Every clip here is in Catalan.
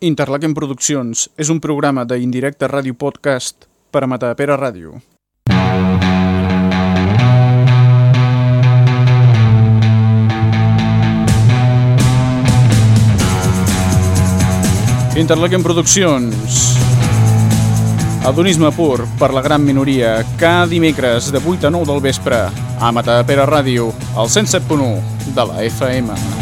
Interlaken Produccions és un programa d'Indirecte Ràdio Podcast per a Matapera Ràdio. Interlaken Produccions Adonisme pur per la gran minoria cada dimecres de 8 a 9 del vespre a Matapera Ràdio, al 107.1 de la FM.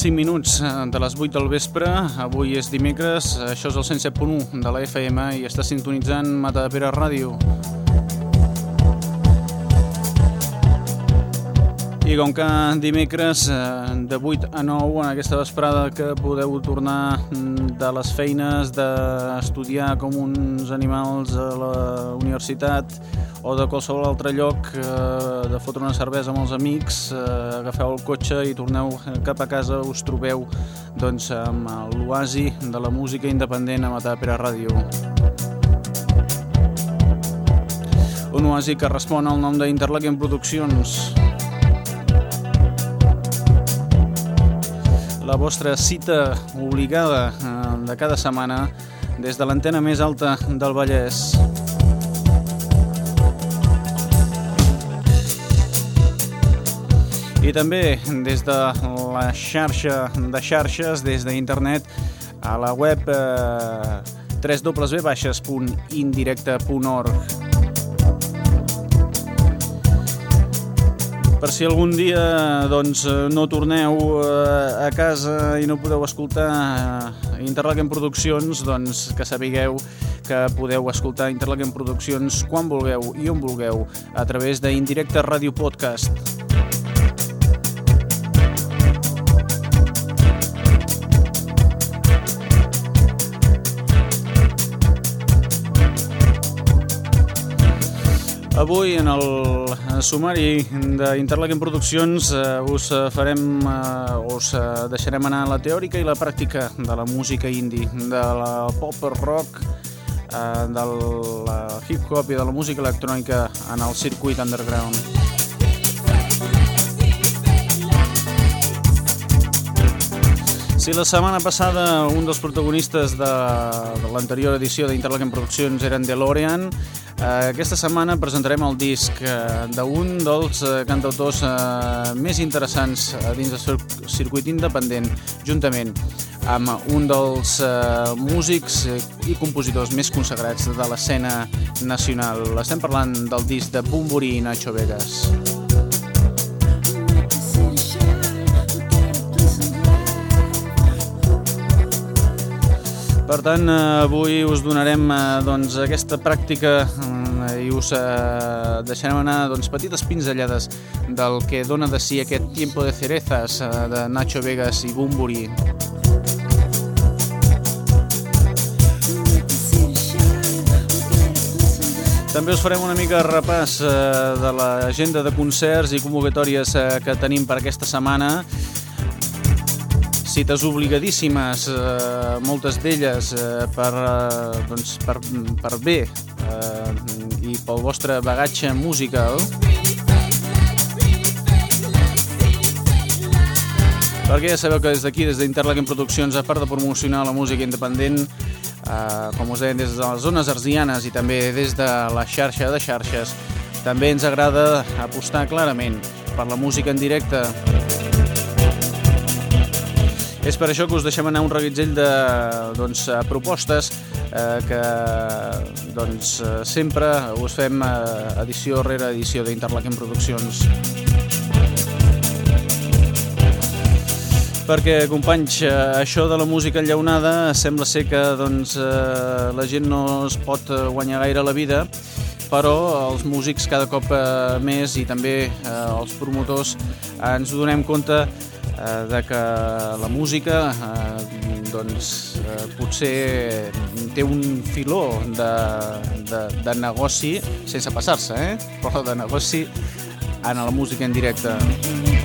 5 eh, minuts eh, de les 8 del vespre, avui és dimecres, això és el 107.1 de la FM i està sintonitzant Mata de Pere Ràdio. Com que dimecres eh, de 8 a 9 en aquesta vesprada que podeu tornar mm, de les feines d'estudiar com uns animals a la universitat o de qualsevol altre lloc eh, de fotre una cervesa amb els amics, eh, agafeu el cotxe i torneu cap a casa, us trobeu doncs, amb l'oasi de la música independent a Matar Pere Ràdio. Un oasi que respon al nom d'Interlaken Produccions. La vostra cita obligada eh, de cada setmana des de l'antena més alta del Vallès. i també des de la xarxa de xarxes, des d'internet, a la web eh. Per si algun dia doncs, no torneu eh, a casa i no podeu escoltar eh, Interlaken Produccions, doncs que sapigueu que podeu escoltar Interlaken Produccions quan vulgueu i on vulgueu a través d'Indirecte Ràdio Podcast. Avui en el sumari d'Interlaken Produccions eh, us farem, eh, us eh, deixarem anar la teòrica i la pràctica de la música indie, de la pop rock, del hip-hop i de la música electrònica en el circuit underground. Si la setmana passada un dels protagonistes de, de l'anterior edició d'Interlaken Produccions eren DeLorean, eh, aquesta setmana presentarem el disc eh, d'un dels eh, cantautors eh, més interessants eh, dins del circuit independent, juntament amb un dels eh, músics i compositors més consagrats de l'escena nacional. Estem parlant del disc de Bumburi i Nacho Vegas. Per tant, eh, avui us donarem eh, doncs, aquesta pràctica mm, i us eh, deixarem anar doncs, petites pinzellades del que dona de si aquest Tiempo de Cerezas de Nacho Vegas i Bumburi. També us farem una mica repàs de l'agenda de concerts i convocatòries que tenim per aquesta setmana cites obligadíssimes, eh, moltes d'elles eh, per, eh, doncs, per, per bé eh, i pel vostre bagatge musical. Perquè ja sabeu que des d'aquí, des d'Interlaken Produccions, a part de promocionar la música independent, eh, com us deien, des de les zones arsianes i també des de la xarxa de xarxes, també ens agrada apostar clarament per la música en directe. És per això que us deixem anar un reguitzell de doncs, eh, propostes eh, que doncs, eh, sempre us fem eh, edició rere edició d'Interlaken Produccions. perquè, companys, eh, això de la música enllaunada sembla ser que doncs, eh, la gent no es pot guanyar gaire la vida, però els músics cada cop eh, més i també eh, els promotors ens donem compte eh, de que la música eh, doncs, eh, potser té un filó de, de, de negoci, sense passar-se, eh? però de negoci en la música en directe.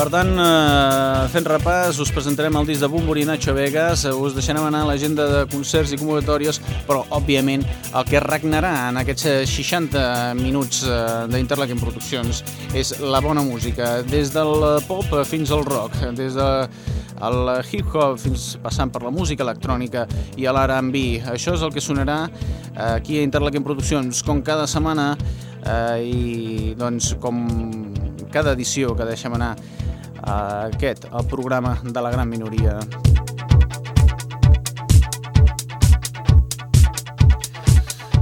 Per tant, eh, fent repàs, us presentarem el disc de Bumburi Nacho Vegas, eh, us deixarem anar l'agenda de concerts i convocatòries, però, òbviament, el que regnarà en aquests 60 minuts eh, d'Interlaken Produccions és la bona música, des del pop fins al rock, des de el hip-hop fins passant per la música electrònica i a l'R&B. Això és el que sonarà eh, aquí a Interlaken Produccions, com cada setmana eh, i doncs com cada edició que deixem anar aquest, el programa de la gran minoria.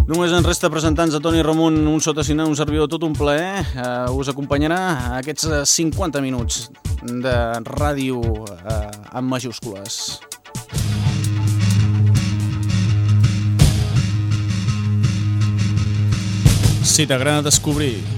Només ens resta presentar-nos a Toni Ramon, un sotacinar, un servidor, tot un plaer. Eh, us acompanyarà aquests 50 minuts de ràdio eh, amb majúscules. Si t'agrada descobrir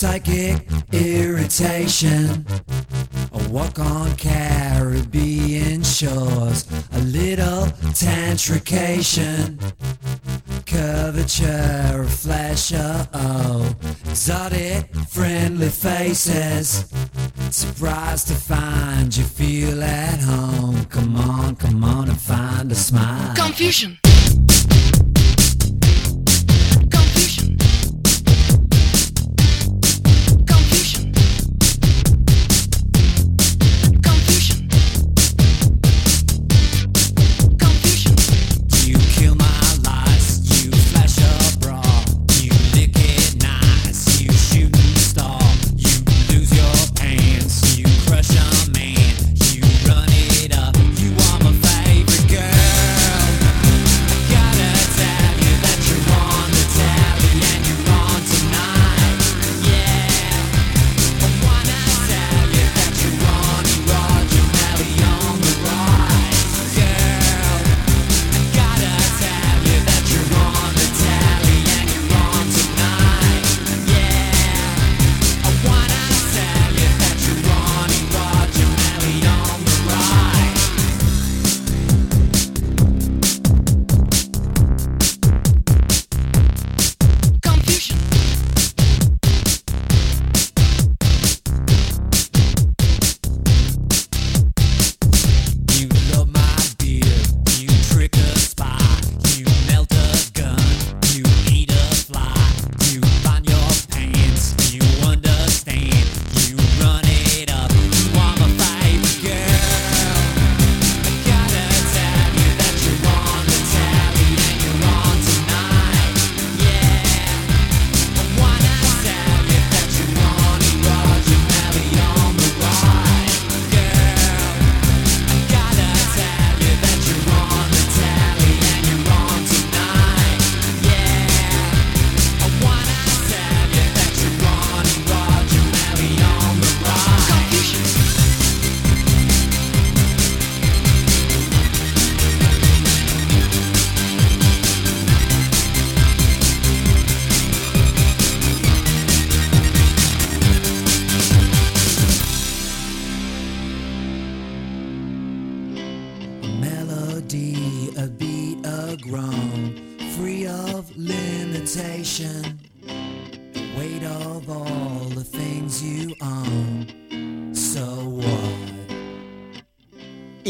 Psychic irritation. A walk on Caribbean shores, a little tantrication. Curvature of flesh, oh, exotic friendly faces. Surprised to find you feel at home. Come on, come on and find a smile. Confusion.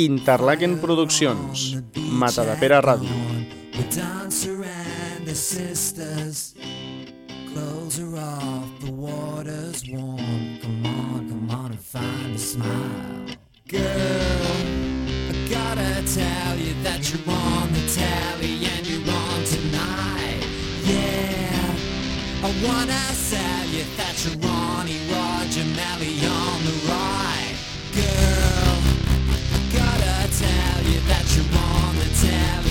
Interlaken Produccions, Ràdio. Dancer and the sisters. Clothes are off, the water's warm. Come on, come on and find a smile. Girl, I gotta tell you that you're on the tally and you're on tonight. Yeah, I wanna sell you that you're Ronnie on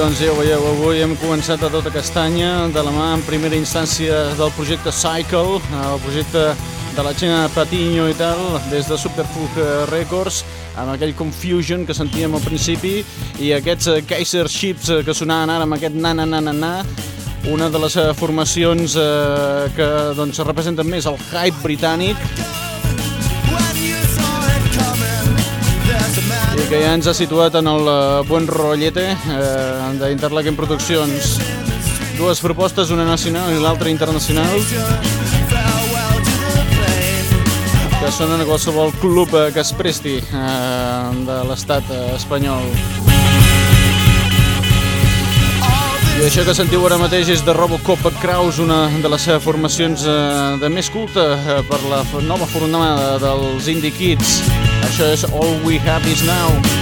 Doncs ja ho veieu, avui hem començat a tota castanya de la mà en primera instància del projecte Cycle, el projecte de la Xena Patiño i tal, des de Superfug Records, amb aquell Confusion que sentíem al principi i aquests eh, Kaiser Chips eh, que sonaven ara amb aquest na-na-na-na-na, una de les eh, formacions eh, que doncs, representen més el hype britànic que ja ens ha situat en el eh, buen rotllete eh, d'Interlaken Produccions. Dues propostes, una nacional i l'altra internacional, que sonen a qualsevol club eh, que es presti eh, de l'estat eh, espanyol. I això que sentiu ara mateix és de Robocop Kraus, una de les eh, formacions eh, de més culte eh, per la nova formada dels Indie Kids. Això All We Have Is Now.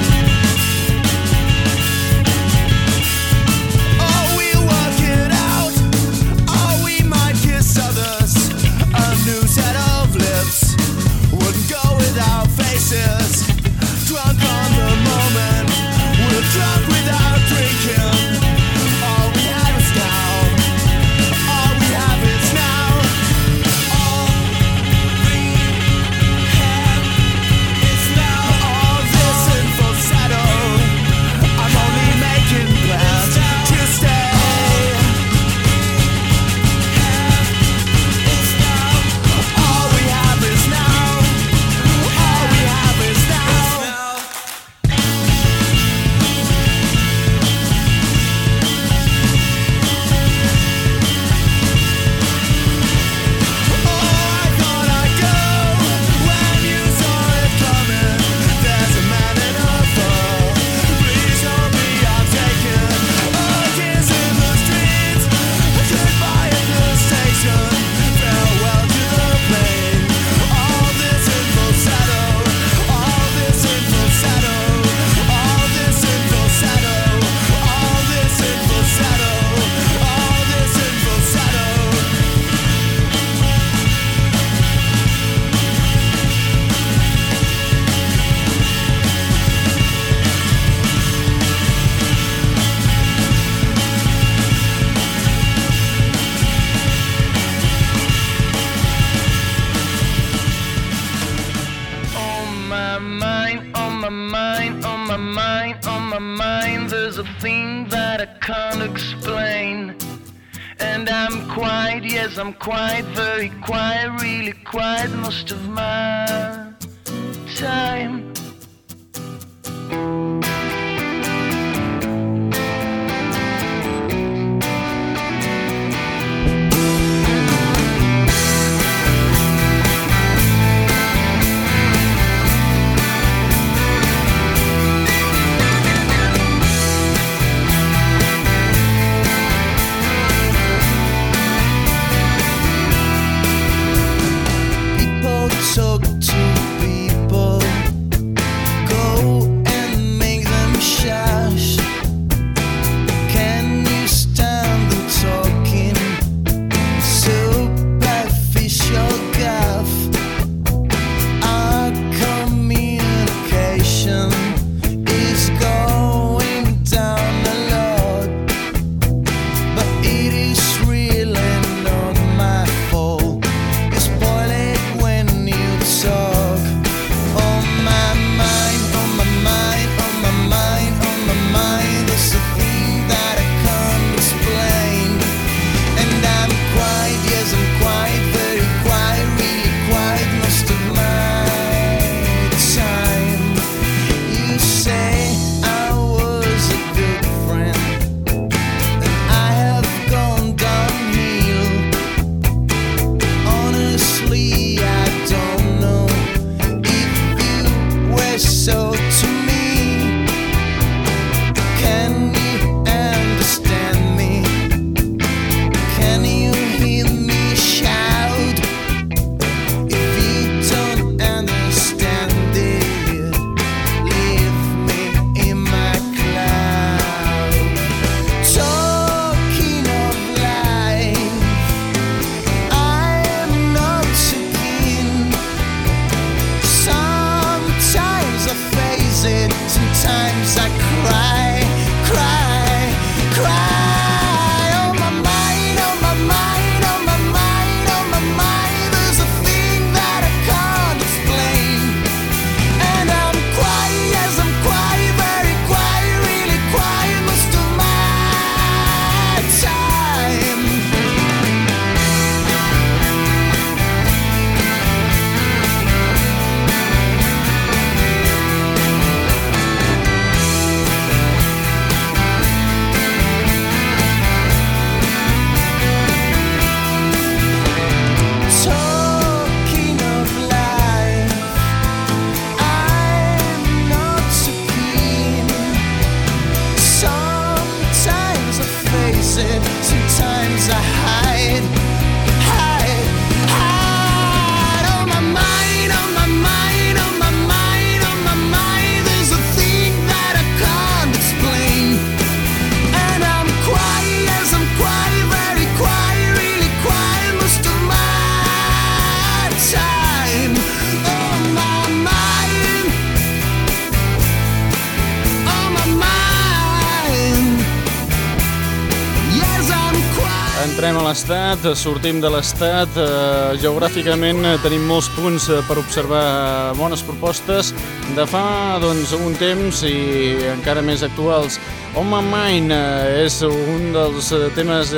Eh, sortim de l'estat. Eh, geogràficament eh, tenim molts punts per observar bones propostes de fa doncs, un temps i encara més actuals. On My Mind és un dels, temes,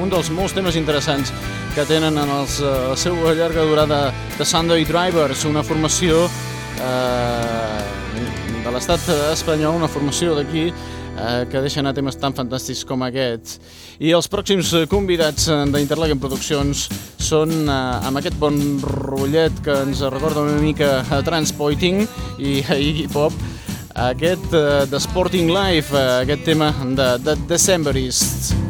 un dels molts temes interessants que tenen en els, la seva llarga durada de Sunday Drivers, una formació eh, de l'estat espanyol, una formació d'aquí, eh, que deixen a temes tan fantàstics com aquests. I els pròxims eh, convidats eh, d'Interlaguen Produccions són eh, amb aquest bon rotllet que ens recorda una mica a Transpoiting i a Iggy Pop, aquest eh, de Sporting Life, eh, aquest tema de, de Decemberists.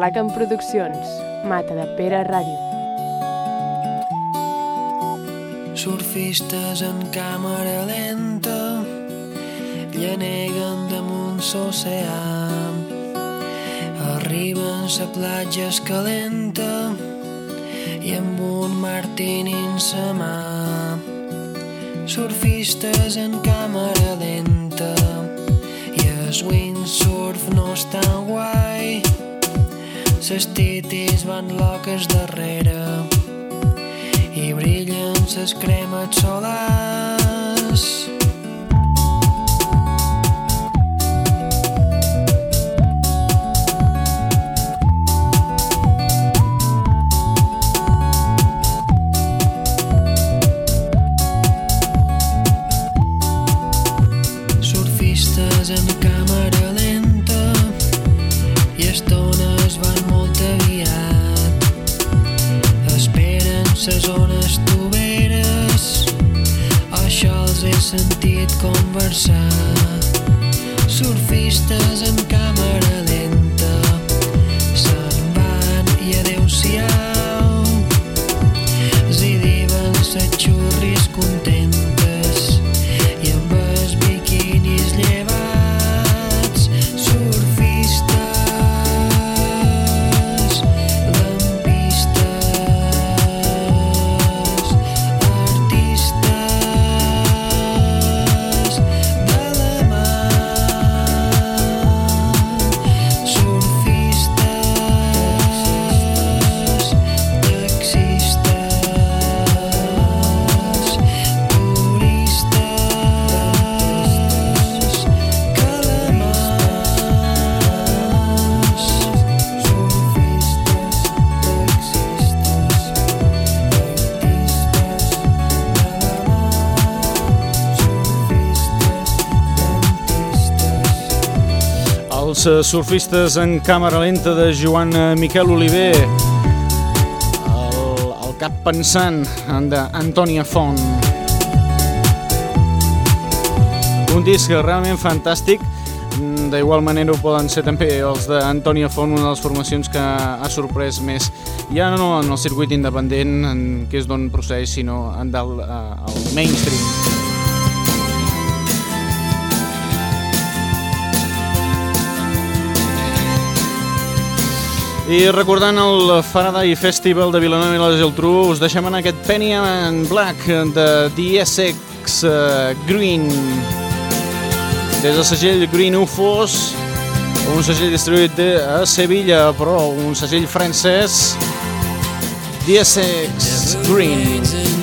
Interlaken Produccions, Mata de Pere Ràdio. Surfistes en càmera lenta lleneguen damunt l'oceà. Arriben a platja escalenta i amb un martini en sa mà. Surfistes en càmera lenta i el windsurf no és tan guai. Les titis van loques darrere i brillen ses cremes solars. Els eh, surfistes en càmera lenta de Joan eh, Miquel Oliver. El, el cap pensant d'Antònia Font. Un disc realment fantàstic. Mm, D'igual manera ho poden ser també els d'Antònia Font, una de les formacions que ha sorprès més, ja no en el circuit independent, en, que és d'on procedeix, sinó en del, eh, el mainstream. I recordant el Faraday Festival de Vilanova i la Geltrú, us deixem en aquest Penny and Black de The Essex eh, Green. Des del segell Green UFOs, un segell distribuït de, a Sevilla, però un segell francès, The Essex Green.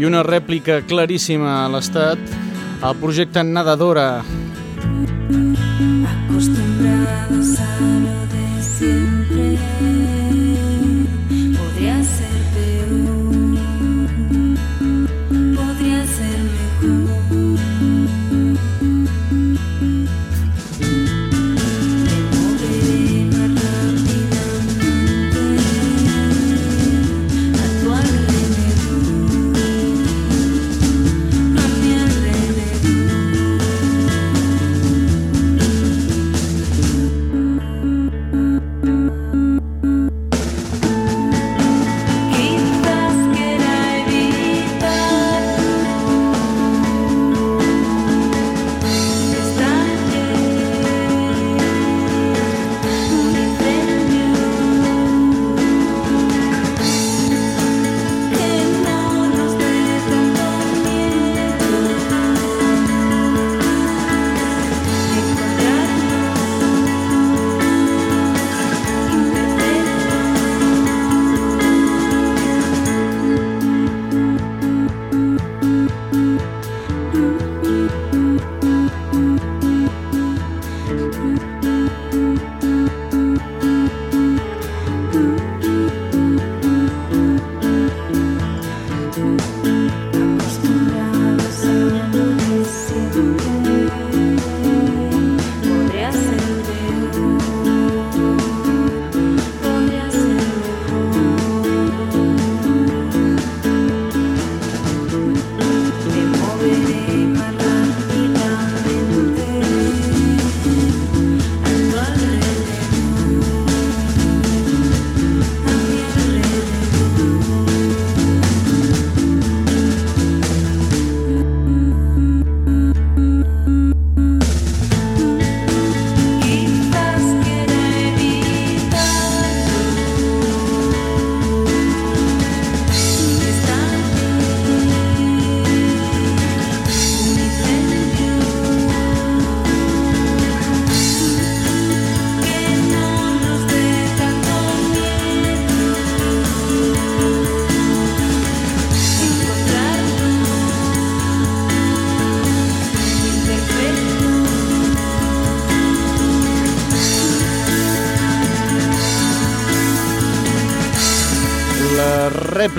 I una rèplica claríssima a l'estat, el projecte Nadadora.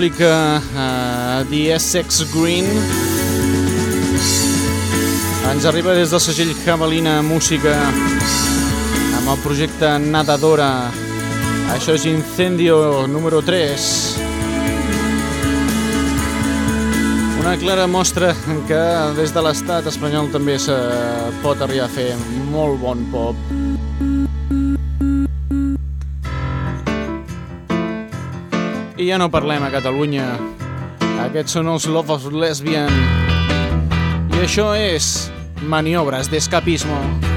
Rèplica uh, The Essex Green ens arriba des del segell Javelina Música amb el projecte Nadadora. Això és Incendio número 3. Una clara mostra que des de l'estat espanyol també se pot arribar a fer molt bon pop. I ja no parlem a Catalunya. Aquests són els Love of Lesbian. I això és Maniobres d'escapismo. Ya no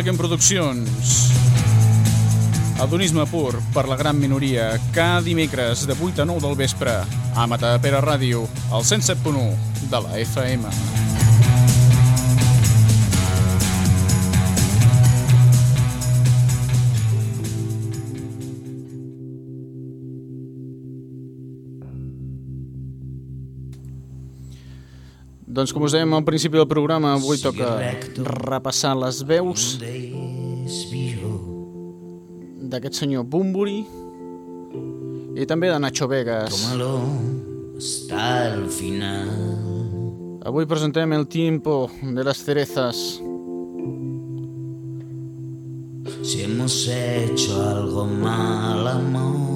Interlaken Produccions. Adonisme pur per la gran minoria, cada dimecres de 8 a 9 del vespre, a Matadepera Ràdio, al 107.1 de la FM. Doncs com us dèiem al principi del programa, avui toca repassar les veus d'aquest senyor Bumburi i també de Nacho Vegas. El final. Avui presentem el tiempo de las cerezas. Si hemos hecho algo mal, amor.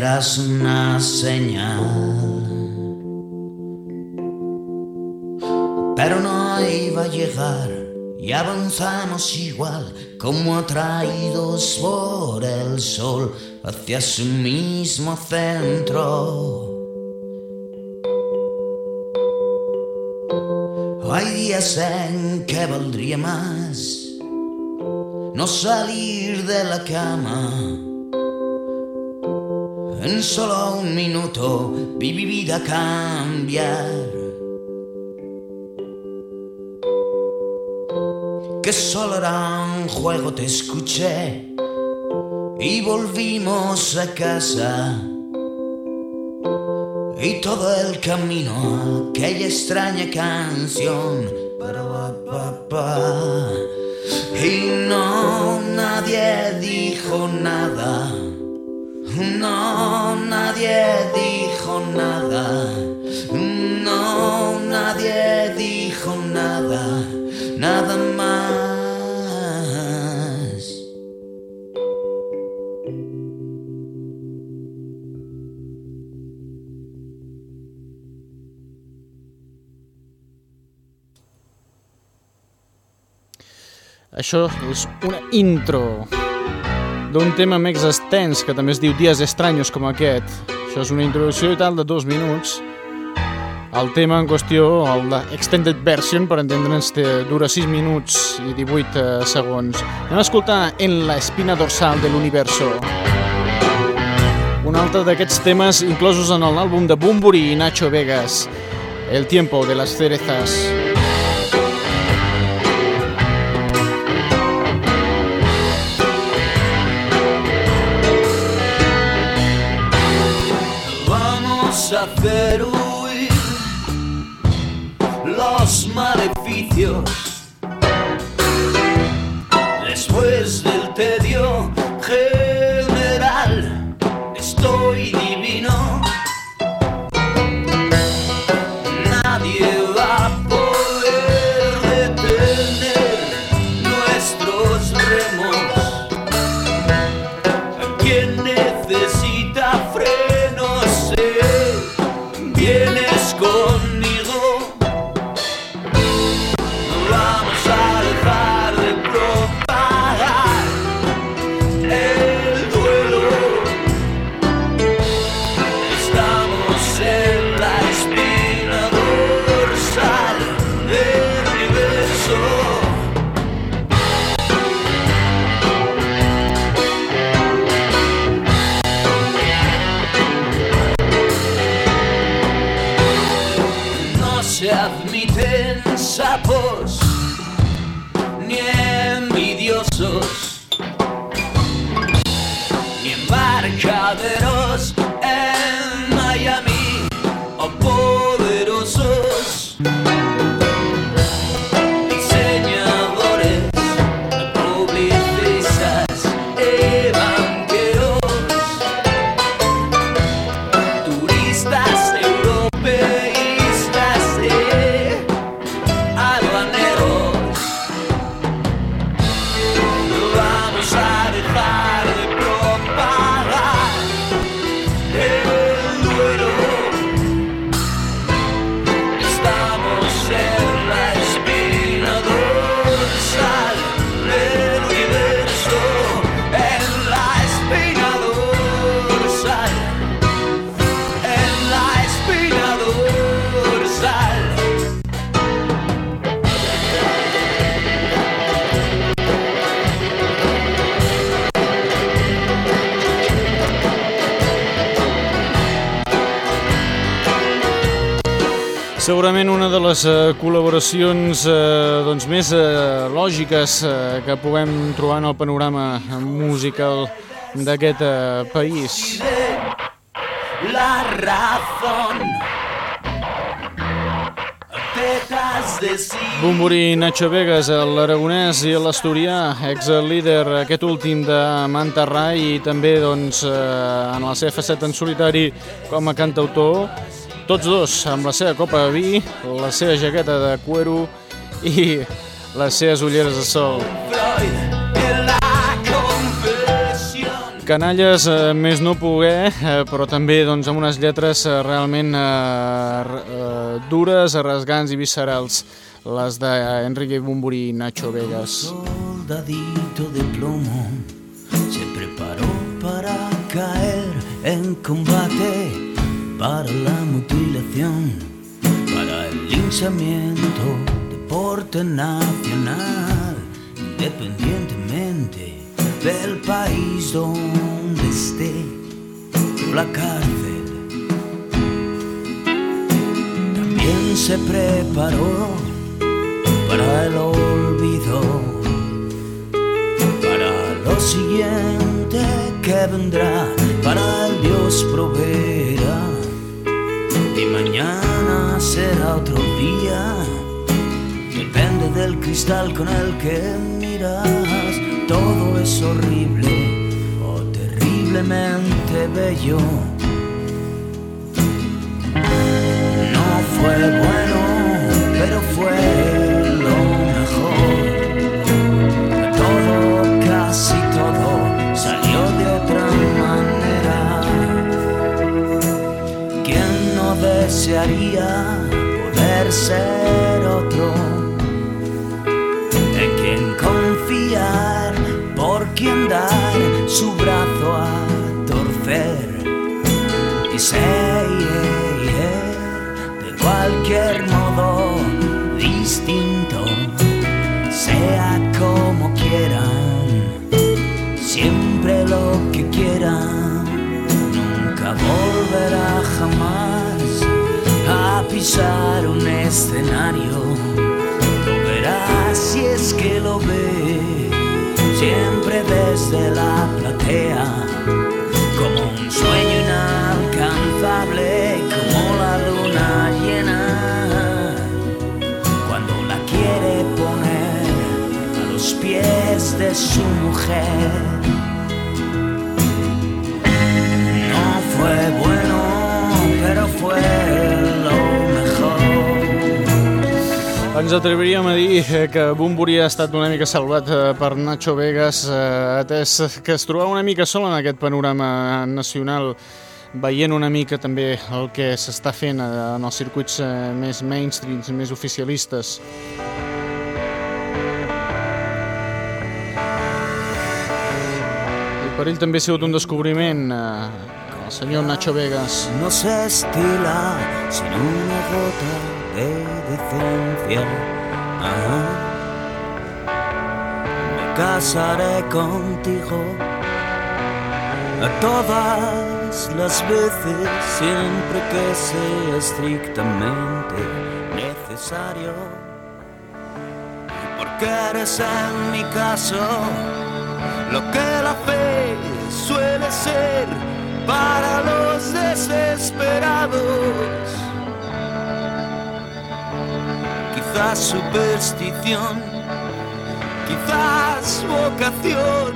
Verás una señal. Pero no iba a llegar y avanzamos igual como atraídos por el sol hacia su mismo centro. Hay días en que valdría más no salir de la cama. En solo un minuto vi mi vida cambiar. Que solo era un juego, te escuché y volvimos a casa. Y todo el camino, aquella extraña canción. Y no, nadie dijo nada. No, nadie dijo nada. No, nadie dijo nada. Nada más. Això és una intro d'un tema més extens que també es diu Dies estranyos com aquest. Això és una introducció i tal de dos minuts. El tema en qüestió, el de Extended Version, per entendre'ns, dura 6 minuts i 18 eh, segons. Anem a escoltar En la espina dorsal de l'universo. Un altre d'aquests temes inclosos en l'àlbum de Bumburi i Nacho Vegas, El tiempo de las cerezas. Vamos a se admiten sapos ni envidiosos ni embarcaderos les eh, col·laboracions eh, doncs, més eh, lògiques eh, que puguem trobar en el panorama musical d'aquest eh, país. La razón. Sí. Bumburi Nacho Vegas, l'aragonès i l'asturià, ex-líder aquest últim de Mantarrai i també doncs, eh, en la seva faceta en solitari com a cantautor. Tots dos amb la seva copa de vi, la seva jaqueta de cuero i les seves ulleres de sol. Canalles eh, més no poder, eh, però també doncs, amb unes lletres eh, realment eh, eh, dures, arrasgants i viscerals, les d'Enrique Bumburi i Nacho Vegas. soldadito de plomo se preparó para caer en combate, para la mutilación, para el linchamiento, deporte nacional, independientemente del país donde esté la cárcel. También se preparó para el olvido, para lo siguiente que vendrá, para el Dios proveerá. Y mañana será otro día, depende del cristal con el que miras. Todo es horrible o terriblemente bello. No fue bueno, pero fue ser otro? En quien confiar, por quien dar su brazo a torcer y sé yeah, yeah, de cualquier modo distinto, pisar un escenario, lo verás si es que lo ve, siempre desde la platea. Como un sueño inalcanzable, como la luna llena, cuando la quiere poner a los pies de su mujer. Ens atreviríem a dir eh, que Bumburi ha estat una mica salvat eh, per Nacho Vegas, eh, atès que es trobava una mica sol en aquest panorama nacional, veient una mica també el que s'està fent en els circuits més mainstreams, més oficialistes. I per ell també ha sigut un descobriment, el senyor Nacho Vegas. no se estila sin una gota de decencia. Me casaré contigo a todas las veces, siempre que sea estrictamente necesario. Porque eres en mi caso lo que la fe suele ser para los desesperados. Quizás superstición, quizás vocación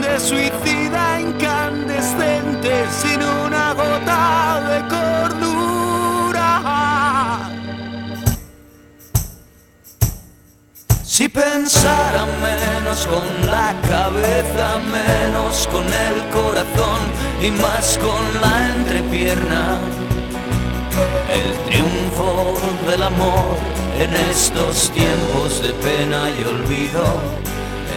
de suicida incandescente sin una gota de cordura. Si pensara menos con la cabeza, menos con el corazón y más con la entrepierna. El triunfo del amor en estos tiempos de pena y olvido.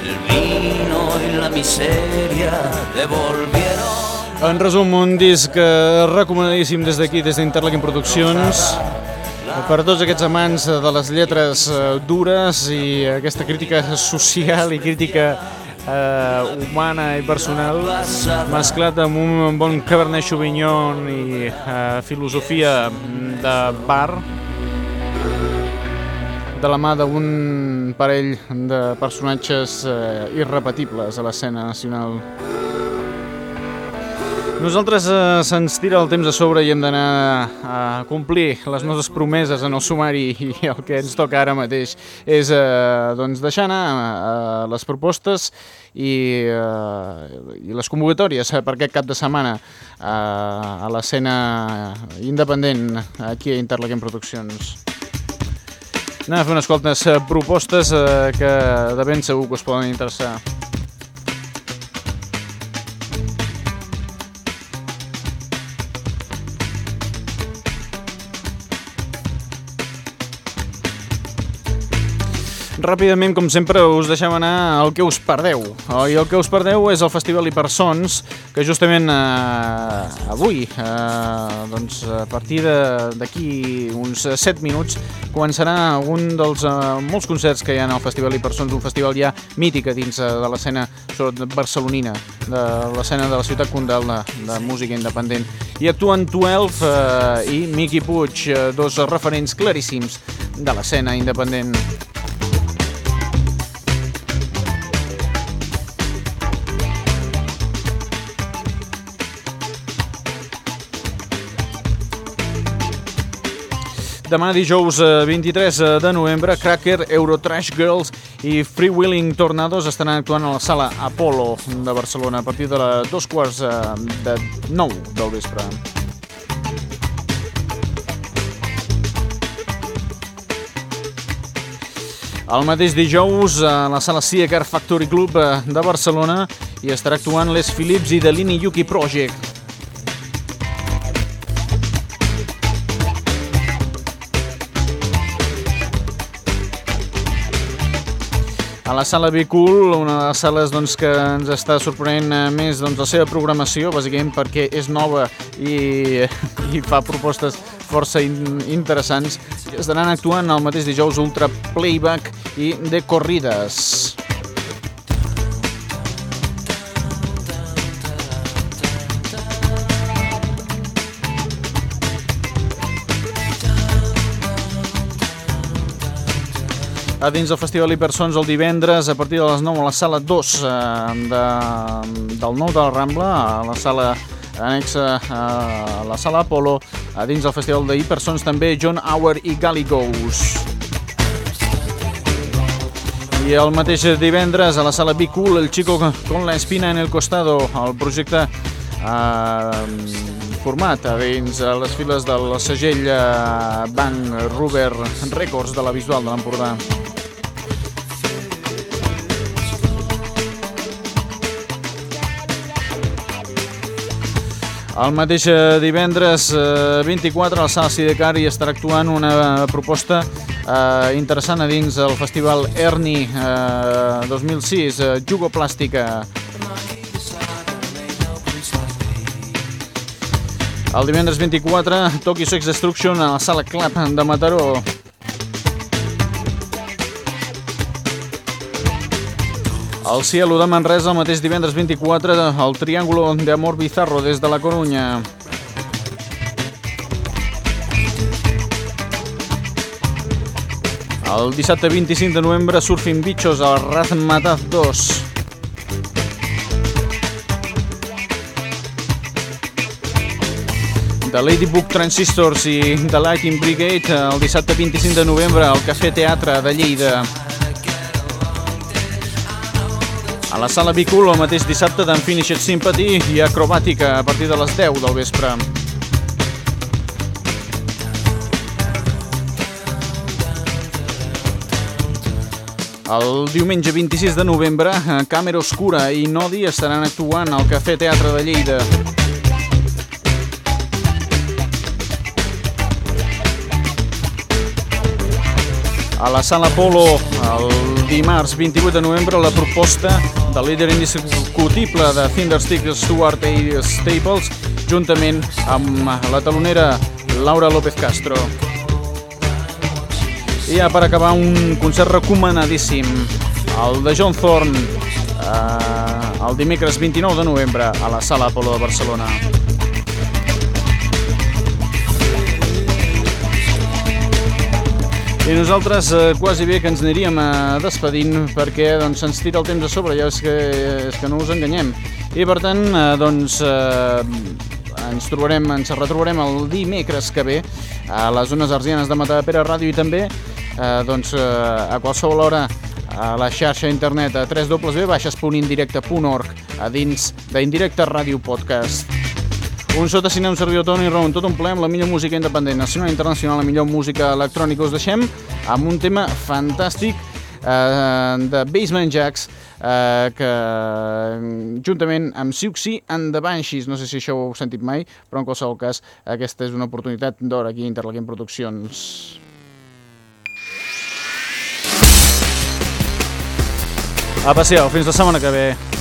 El vino y la miseria devolvieron. En resum, un disc eh, recomanadíssim des d'aquí, des d'Interlaken Produccions, per tots aquests amants de les lletres eh, dures i aquesta crítica social i crítica eh, humana i personal, mesclat amb un bon Cabernet Sauvignon i eh, filosofia de bar, de la mà d'un parell de personatges eh, irrepetibles a l'escena nacional. Nosaltres eh, se'ns tira el temps a sobre i hem d'anar a complir les nostres promeses en el sumari i el que ens toca ara mateix és eh, doncs deixar anar eh, les propostes i, eh, i les convocatòries per aquest cap de setmana eh, a l'escena independent aquí a Interlaquem Produccions. Anem a fer unes quantes eh, propostes eh, que de ben segur que us poden interessar. Ràpidament, com sempre, us deixem anar el que us perdeu. Oh, I el que us perdeu és el Festival Hipersons, que justament eh, avui, eh, doncs, a partir d'aquí uns 7 minuts, començarà un dels eh, molts concerts que hi ha al Festival Hipersons, un festival ja mític dins eh, de l'escena barcelonina, de l'escena de la ciutat condal de, de música independent. Hi actuen 12 eh, i Miqui Puig, eh, dos referents claríssims de l'escena independent. Demà dijous eh, 23 de novembre, Cracker, Eurotrash Girls i Free Willing Tornados estaran actuant a la sala Apollo de Barcelona a partir de les dos quarts eh, de nou del vespre. El mateix dijous a la sala Siecar Factory Club eh, de Barcelona hi estarà actuant Les Philips i The Lini Yuki Project. A la sala Be Cool, una de les sales doncs, que ens està sorprenent eh, més doncs, la seva programació, bàsicament perquè és nova i, i fa propostes força in, interessants. Estaran actuant el mateix dijous Ultra Playback i de Corrides. A dins del Festival Hipersons el divendres a partir de les 9 a la sala 2 eh, de, del nou de la Rambla, a la sala anexa a la sala Apolo, a dins del Festival de Hipersons també John Hour i Galligos. I el mateix divendres a la sala Be Cool, el chico con la espina en el costado, el projecte eh, format a dins les files del segell eh, Bank Ruber Records de la Visual de l'Empordà. El mateix eh, divendres eh, 24 al Sala Sidecar hi estarà actuant una proposta eh, interessant a dins el festival Erni eh, 2006, eh, Jugoplàstica. El divendres 24, Tokyo Sex Destruction a la Sala Club de Mataró. El Cielo de Manresa el mateix divendres 24 el Triángulo de Amor Bizarro des de la Corunya. El dissabte 25 de novembre Surfing Bichos al Razmataz 2. de Ladybook Transistors i The Lighting Brigade el dissabte 25 de novembre al Cafè Teatre de Lleida. A la sala Bicul el mateix dissabte d'Unfinished Sympathy i Acrobàtica a partir de les 10 del vespre. El diumenge 26 de novembre, Càmera Oscura i Nodi estaran actuant al Cafè Teatre de Lleida. A la Sala Polo, el dimarts 28 de novembre, la proposta del líder indiscutible de Thunderstick Stuart A. Staples, juntament amb la talonera Laura López Castro. I ja per acabar, un concert recomanadíssim, el de John Thorne, eh, el dimecres 29 de novembre a la Sala Apolo de Barcelona. I nosaltres eh, quasi bé que ens aniríem eh, despedint perquè doncs, se'ns tira el temps a sobre, ja és que, és que no us enganyem. I per tant, eh, doncs, eh, ens trobarem, ens retrobarem el dimecres que ve a les zones arsianes de Matadepera Ràdio i també eh, doncs, eh, a qualsevol hora a la xarxa internet a www.indirecte.org a dins d'Indirecte Ràdio Podcast. Un sota cine, un servidor Toni Ron, tot un ple amb la millor música independent, nacional i internacional, la millor música electrònica. Us deixem amb un tema fantàstic eh, de Basement Jacks, eh, que juntament amb Siuxi and the Banshees, no sé si això ho heu sentit mai, però en qualsevol cas aquesta és una oportunitat d'or aquí a Interlaquem Produccions. Apa, sí, fins la setmana que ve.